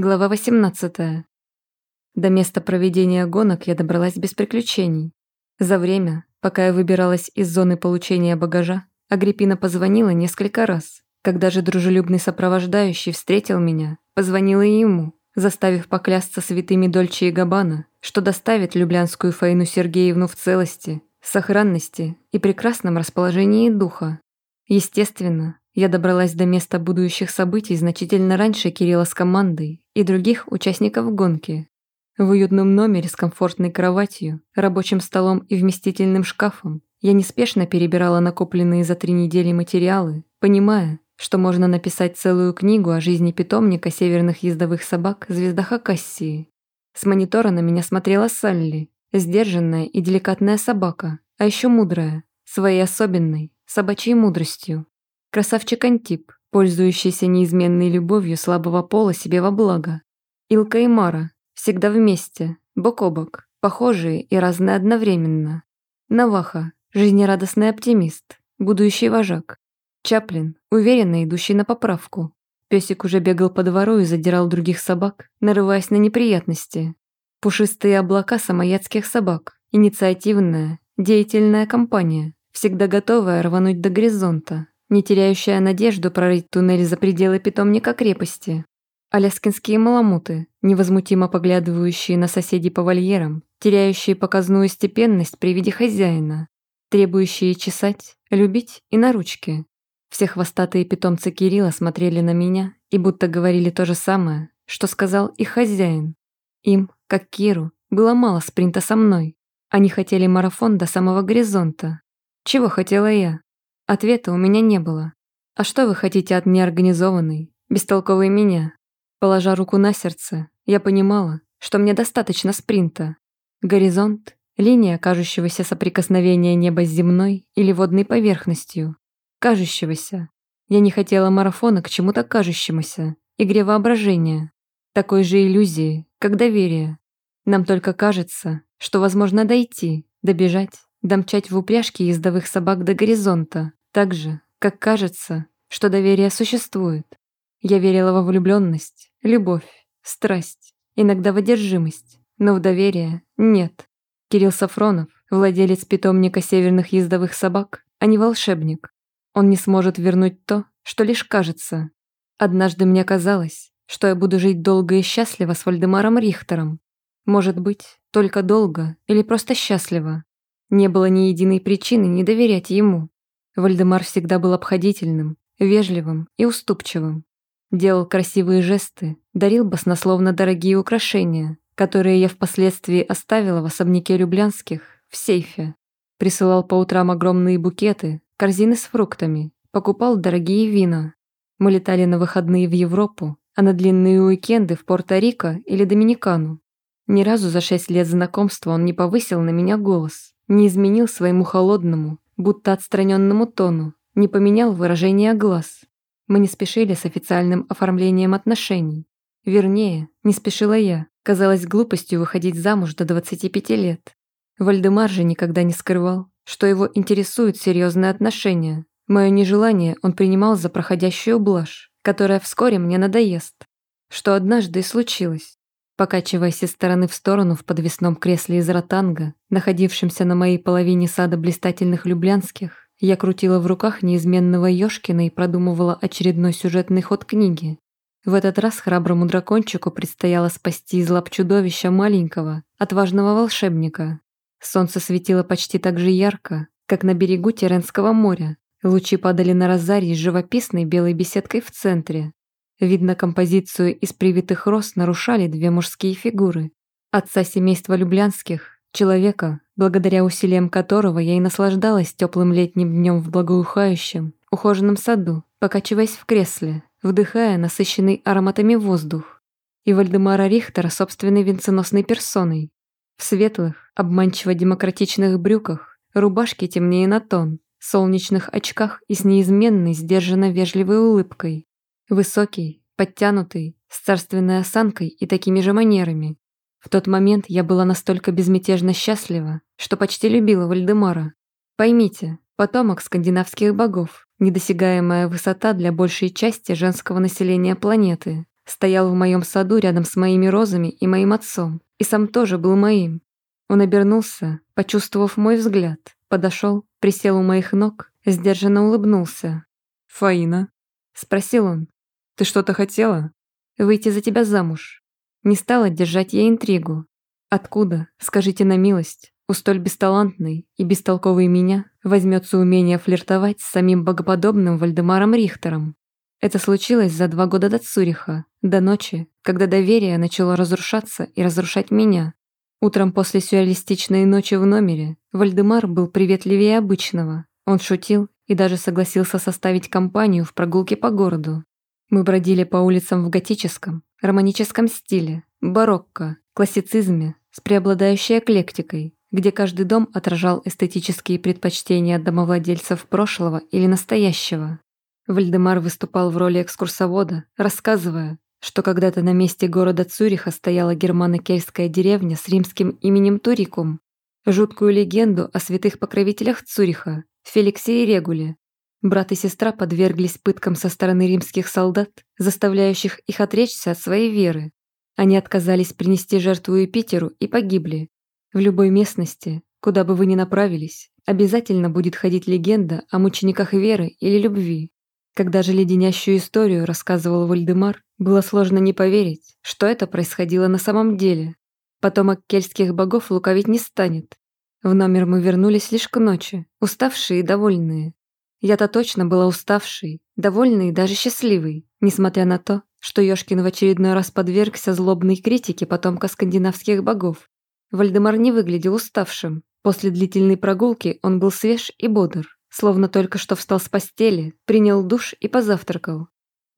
Глава 18. До места проведения гонок я добралась без приключений. За время, пока я выбиралась из зоны получения багажа, Агриппина позвонила несколько раз. Когда же дружелюбный сопровождающий встретил меня, позвонила и ему, заставив поклясться святыми Дольче и Габана, что доставит люблянскую Фаину Сергеевну в целости, сохранности и прекрасном расположении духа. Естественно, я добралась до места будущих событий значительно раньше Кирилла с командой и других участников гонки. В уютном номере с комфортной кроватью, рабочим столом и вместительным шкафом я неспешно перебирала накопленные за три недели материалы, понимая, что можно написать целую книгу о жизни питомника северных ездовых собак звездаха Хакассии. С монитора на меня смотрела Салли, сдержанная и деликатная собака, а еще мудрая, своей особенной, собачьей мудростью. Красавчик Антип, пользующийся неизменной любовью слабого пола себе во благо. Илка и Мара, всегда вместе, бок о бок, похожие и разные одновременно. Наваха, жизнерадостный оптимист, будущий вожак. Чаплин, уверенно идущий на поправку. Песик уже бегал по двору и задирал других собак, нарываясь на неприятности. Пушистые облака самоядских собак, инициативная, деятельная компания, всегда готовая рвануть до горизонта, не теряющая надежду прорыть туннель за пределы питомника крепости. Аляскинские маламуты, невозмутимо поглядывающие на соседей по вольерам, теряющие показную степенность при виде хозяина, требующие чесать, любить и на ручки. Все хвостатые питомцы Кирилла смотрели на меня и будто говорили то же самое, что сказал и хозяин. Им, как Киру, было мало спринта со мной. Они хотели марафон до самого горизонта. Чего хотела я? Ответа у меня не было. «А что вы хотите от неорганизованной, бестолковой меня?» Положа руку на сердце, я понимала, что мне достаточно спринта. Горизонт — линия кажущегося соприкосновения неба с земной или водной поверхностью. Кажущегося. Я не хотела марафона к чему-то кажущемуся, игре воображения. Такой же иллюзии, как доверие. Нам только кажется, что возможно дойти, добежать, домчать в упряжке ездовых собак до горизонта. Так же, как кажется, что доверие существует. Я верила во влюбленность, любовь, страсть, иногда в одержимость, но в доверие нет. Кирилл Сафронов, владелец питомника северных ездовых собак, а не волшебник. Он не сможет вернуть то, что лишь кажется. Однажды мне казалось, что я буду жить долго и счастливо с Вальдемаром Рихтером. Может быть, только долго или просто счастливо. Не было ни единой причины не доверять ему. Вальдемар всегда был обходительным, вежливым и уступчивым. Делал красивые жесты, дарил баснословно дорогие украшения, которые я впоследствии оставила в особняке Люблянских, в сейфе. Присылал по утрам огромные букеты, корзины с фруктами, покупал дорогие вина. Мы летали на выходные в Европу, а на длинные уикенды в Порто-Рико или Доминикану. Ни разу за шесть лет знакомства он не повысил на меня голос, не изменил своему холодному, будто отстраненному тону, не поменял выражение глаз. Мы не спешили с официальным оформлением отношений. Вернее, не спешила я. Казалось глупостью выходить замуж до 25 лет. Вальдемар же никогда не скрывал, что его интересуют серьезные отношения. Мое нежелание он принимал за проходящую блажь, которая вскоре мне надоест. Что однажды и случилось покачиваясь из стороны в сторону в подвесном кресле из ротанга, находившемся на моей половине сада блистательных люблянских, я крутила в руках неизменного Ёшкина и продумывала очередной сюжетный ход книги. В этот раз храброму дракончику предстояло спасти из лап чудовища маленького, отважного волшебника. Солнце светило почти так же ярко, как на берегу Теренского моря. Лучи падали на розарий с живописной белой беседкой в центре, Видно, композицию из привитых роз нарушали две мужские фигуры. Отца семейства Люблянских, человека, благодаря усилиям которого я и наслаждалась теплым летним днем в благоухающем, ухоженном саду, покачиваясь в кресле, вдыхая насыщенный ароматами воздух, и Вальдемара Рихтера собственной венценосной персоной. В светлых, обманчиво демократичных брюках, рубашке темнее на тон, солнечных очках и с неизменной, сдержанно вежливой улыбкой. Высокий, подтянутый, с царственной осанкой и такими же манерами. В тот момент я была настолько безмятежно счастлива, что почти любила Вальдемара. Поймите, потомок скандинавских богов, недосягаемая высота для большей части женского населения планеты, стоял в моем саду рядом с моими розами и моим отцом, и сам тоже был моим. Он обернулся, почувствовав мой взгляд, подошел, присел у моих ног, сдержанно улыбнулся. «Фаина?» — спросил он, ты что-то хотела? Выйти за тебя замуж. Не стала держать я интригу. Откуда, скажите на милость, у столь бесталантной и бестолковой меня возьмется умение флиртовать с самим богоподобным Вальдемаром Рихтером? Это случилось за два года до Цуриха, до ночи, когда доверие начало разрушаться и разрушать меня. Утром после сюрреалистичной ночи в номере Вальдемар был приветливее обычного. Он шутил и даже согласился составить компанию в прогулке по городу. Мы бродили по улицам в готическом, романическом стиле, барокко, классицизме с преобладающей эклектикой, где каждый дом отражал эстетические предпочтения домовладельцев прошлого или настоящего. Вальдемар выступал в роли экскурсовода, рассказывая, что когда-то на месте города Цюриха стояла германо-кельтская деревня с римским именем Турикум. Жуткую легенду о святых покровителях Цюриха, Феликсе и Регуле, Брат и сестра подверглись пыткам со стороны римских солдат, заставляющих их отречься от своей веры. Они отказались принести жертву Юпитеру и погибли. В любой местности, куда бы вы ни направились, обязательно будет ходить легенда о мучениках веры или любви. Когда же леденящую историю рассказывал Вальдемар, было сложно не поверить, что это происходило на самом деле. Потомок кельтских богов лукавить не станет. В номер мы вернулись лишь к ночи, уставшие и довольные. Я-то точно была уставшей, довольной и даже счастливой, несмотря на то, что Ёшкин в очередной раз подвергся злобной критике потомка скандинавских богов. Вальдемар не выглядел уставшим. После длительной прогулки он был свеж и бодр, словно только что встал с постели, принял душ и позавтракал.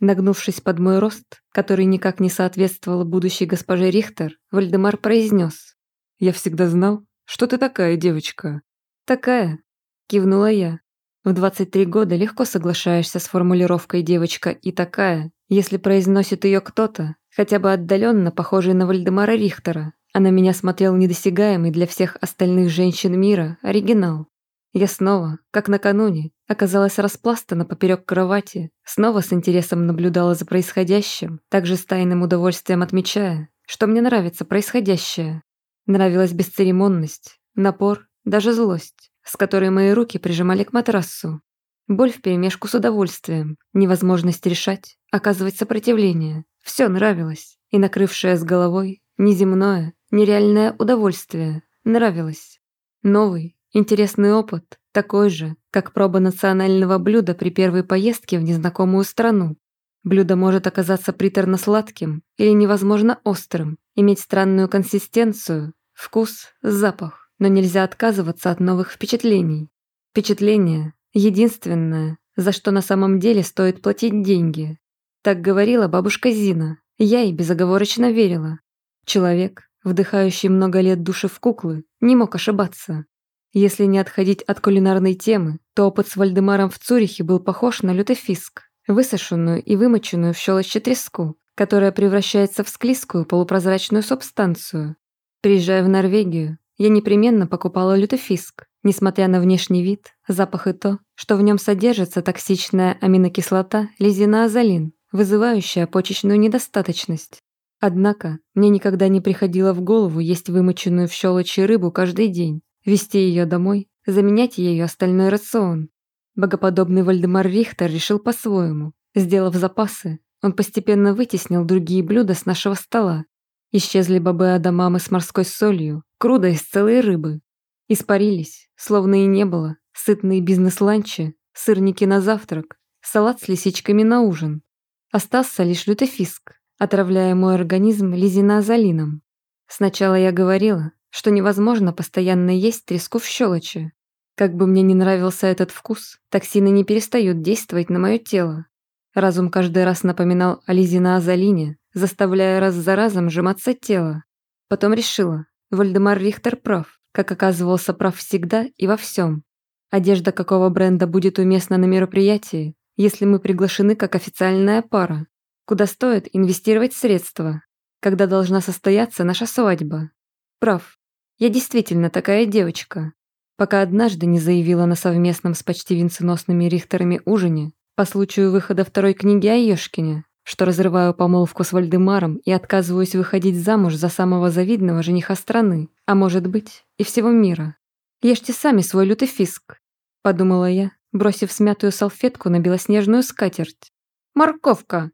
Нагнувшись под мой рост, который никак не соответствовал будущей госпоже Рихтер, Вальдемар произнес. «Я всегда знал, что ты такая девочка». «Такая», — кивнула я. В 23 года легко соглашаешься с формулировкой «девочка» и такая, если произносит ее кто-то, хотя бы отдаленно похожий на Вальдемара Рихтера, а на меня смотрел недосягаемый для всех остальных женщин мира оригинал. Я снова, как накануне, оказалась распластана поперек кровати, снова с интересом наблюдала за происходящим, также с тайным удовольствием отмечая, что мне нравится происходящее. Нравилась бесцеремонность, напор, даже злость с которой мои руки прижимали к матрасу. Боль вперемешку с удовольствием, невозможность решать, оказывать сопротивление. Все нравилось, и накрывшее с головой неземное, нереальное удовольствие нравилось. Новый, интересный опыт, такой же, как проба национального блюда при первой поездке в незнакомую страну. Блюдо может оказаться приторно-сладким или невозможно острым, иметь странную консистенцию, вкус, запах но нельзя отказываться от новых впечатлений. Впечатление – единственное, за что на самом деле стоит платить деньги. Так говорила бабушка Зина, я ей безоговорочно верила. Человек, вдыхающий много лет души в куклы, не мог ошибаться. Если не отходить от кулинарной темы, то опыт с Вальдемаром в Цюрихе был похож на лютый фиск, высушенную и вымоченную в щелочи треску, которая превращается в склизкую полупрозрачную субстанцию. Приезжая в Норвегию, я непременно покупала лютофиск, несмотря на внешний вид, запах и то, что в нем содержится токсичная аминокислота лизиноазолин, вызывающая почечную недостаточность. Однако мне никогда не приходило в голову есть вымоченную в щелочи рыбу каждый день, вести ее домой, заменять ею остальной рацион. Богоподобный Вальдемар Рихтер решил по-своему. Сделав запасы, он постепенно вытеснил другие блюда с нашего стола. Исчезли бобы адамамы с морской солью, круда из целой рыбы. Испарились, словно и не было, сытные бизнес-ланчи, сырники на завтрак, салат с лисичками на ужин. Остался лишь лютофиск, отравляя мой организм лизиноазолином. Сначала я говорила, что невозможно постоянно есть треску в щелочи. Как бы мне не нравился этот вкус, токсины не перестают действовать на мое тело. Разум каждый раз напоминал о лизиноазолине, заставляя раз за разом сжиматься тело. Потом решила, Вальдемар Рихтер прав, как оказывался прав всегда и во всем. Одежда какого бренда будет уместна на мероприятии, если мы приглашены как официальная пара? Куда стоит инвестировать средства? Когда должна состояться наша свадьба? Прав. Я действительно такая девочка. Пока однажды не заявила на совместном с почти венценосными Рихтерами ужине по случаю выхода второй книги о Ёшкине, что разрываю помолвку с Вальдемаром и отказываюсь выходить замуж за самого завидного жениха страны, а может быть, и всего мира. Ешьте сами свой лютый фиск, подумала я, бросив смятую салфетку на белоснежную скатерть. Морковка,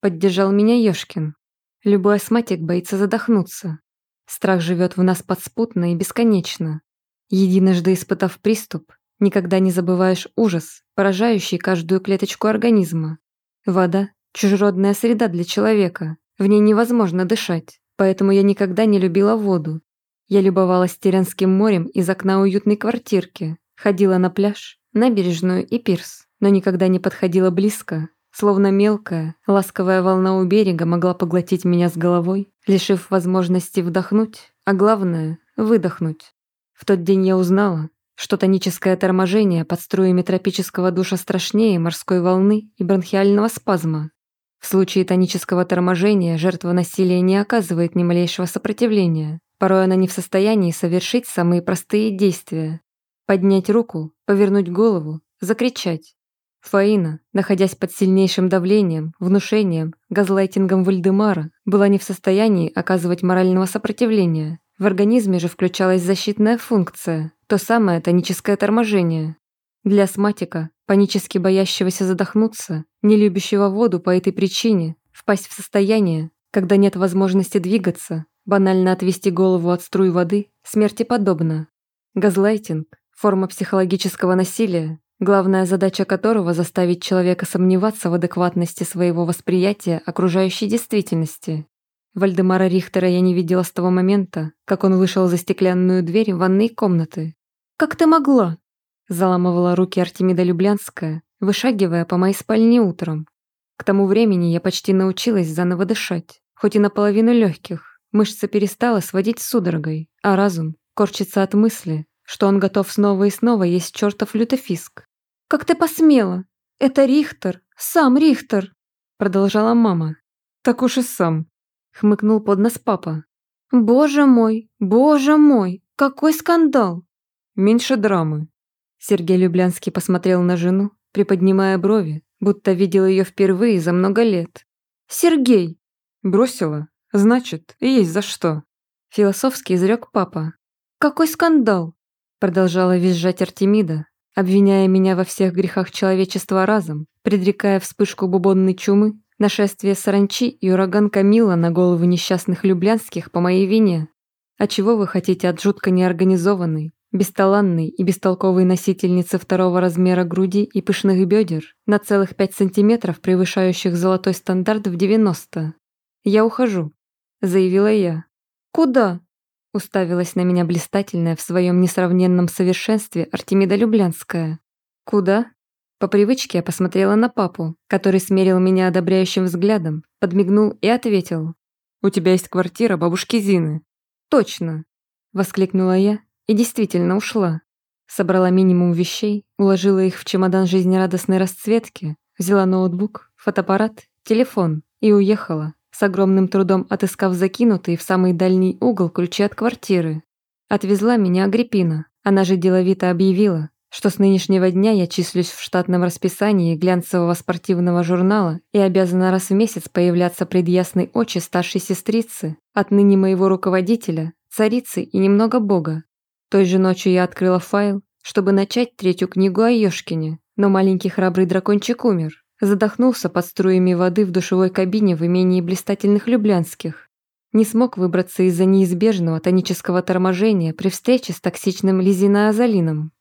поддержал меня Ёшкин. Любой астматик боится задохнуться. Страх живет в нас подспутно и бесконечно. Единожды испытав приступ, никогда не забываешь ужас, поражающий каждую клеточку организма. Вода Чужеродная среда для человека, в ней невозможно дышать, поэтому я никогда не любила воду. Я любовалась Теренским морем из окна уютной квартирки, ходила на пляж, набережную и пирс, но никогда не подходила близко, словно мелкая, ласковая волна у берега могла поглотить меня с головой, лишив возможности вдохнуть, а главное – выдохнуть. В тот день я узнала, что тоническое торможение под струями тропического душа страшнее морской волны и бронхиального спазма. В случае тонического торможения жертва насилия не оказывает ни малейшего сопротивления. Порой она не в состоянии совершить самые простые действия. Поднять руку, повернуть голову, закричать. Фаина, находясь под сильнейшим давлением, внушением, газлайтингом Вальдемара, была не в состоянии оказывать морального сопротивления. В организме же включалась защитная функция, то самое тоническое торможение. Для астматика, панически боящегося задохнуться, не любящего воду по этой причине, впасть в состояние, когда нет возможности двигаться, банально отвести голову от струй воды, смерти подобно. Газлайтинг – форма психологического насилия, главная задача которого – заставить человека сомневаться в адекватности своего восприятия окружающей действительности. Вальдемара Рихтера я не видела с того момента, как он вышел за стеклянную дверь ванной комнаты. «Как ты могла?» Заламывала руки Артемида Люблянская, вышагивая по моей спальне утром. К тому времени я почти научилась заново дышать, хоть и наполовину легких. Мышца перестала сводить судорогой, а разум корчится от мысли, что он готов снова и снова есть чертов лютофиск. «Как ты посмела? Это Рихтер! Сам Рихтер!» Продолжала мама. «Так уж и сам!» Хмыкнул под нос папа. «Боже мой! Боже мой! Какой скандал!» «Меньше драмы!» Сергей Люблянский посмотрел на жену, приподнимая брови, будто видел ее впервые за много лет. «Сергей!» «Бросила? Значит, есть за что!» Философски изрек папа. «Какой скандал!» Продолжала визжать Артемида, обвиняя меня во всех грехах человечества разом, предрекая вспышку бубонной чумы, нашествие саранчи и ураган Камила на головы несчастных люблянских по моей вине. А чего вы хотите от жутко неорганизованной, бесталанной и бестолковой носительницы второго размера груди и пышных бедер, на целых 5 сантиметров превышающих золотой стандарт в 90. «Я ухожу», — заявила я. «Куда?» — уставилась на меня блистательная в своем несравненном совершенстве Артемида Люблянская. «Куда?» По привычке я посмотрела на папу, который смерил меня одобряющим взглядом, подмигнул и ответил. «У тебя есть квартира бабушки Зины». «Точно!» — воскликнула я и действительно ушла. Собрала минимум вещей, уложила их в чемодан жизнерадостной расцветки, взяла ноутбук, фотоаппарат, телефон и уехала, с огромным трудом отыскав закинутый в самый дальний угол ключи от квартиры. Отвезла меня Агриппина, она же деловито объявила, что с нынешнего дня я числюсь в штатном расписании глянцевого спортивного журнала и обязана раз в месяц появляться пред ясной очи старшей сестрицы, отныне моего руководителя, царицы и немного бога, той же ночью я открыла файл, чтобы начать третью книгу о Ёшкине, но маленький храбрый дракончик умер, задохнулся под струями воды в душевой кабине в имении блистательных Люблянских. Не смог выбраться из-за неизбежного тонического торможения при встрече с токсичным Лизиноазолином.